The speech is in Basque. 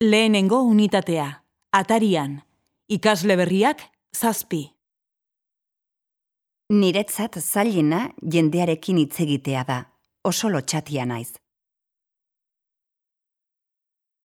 Lehenengo unitatea, atarian, ikasle berriak zazpi. Niretzat zailena jendearekin hitz egitea da. Oso lotxatia naiz.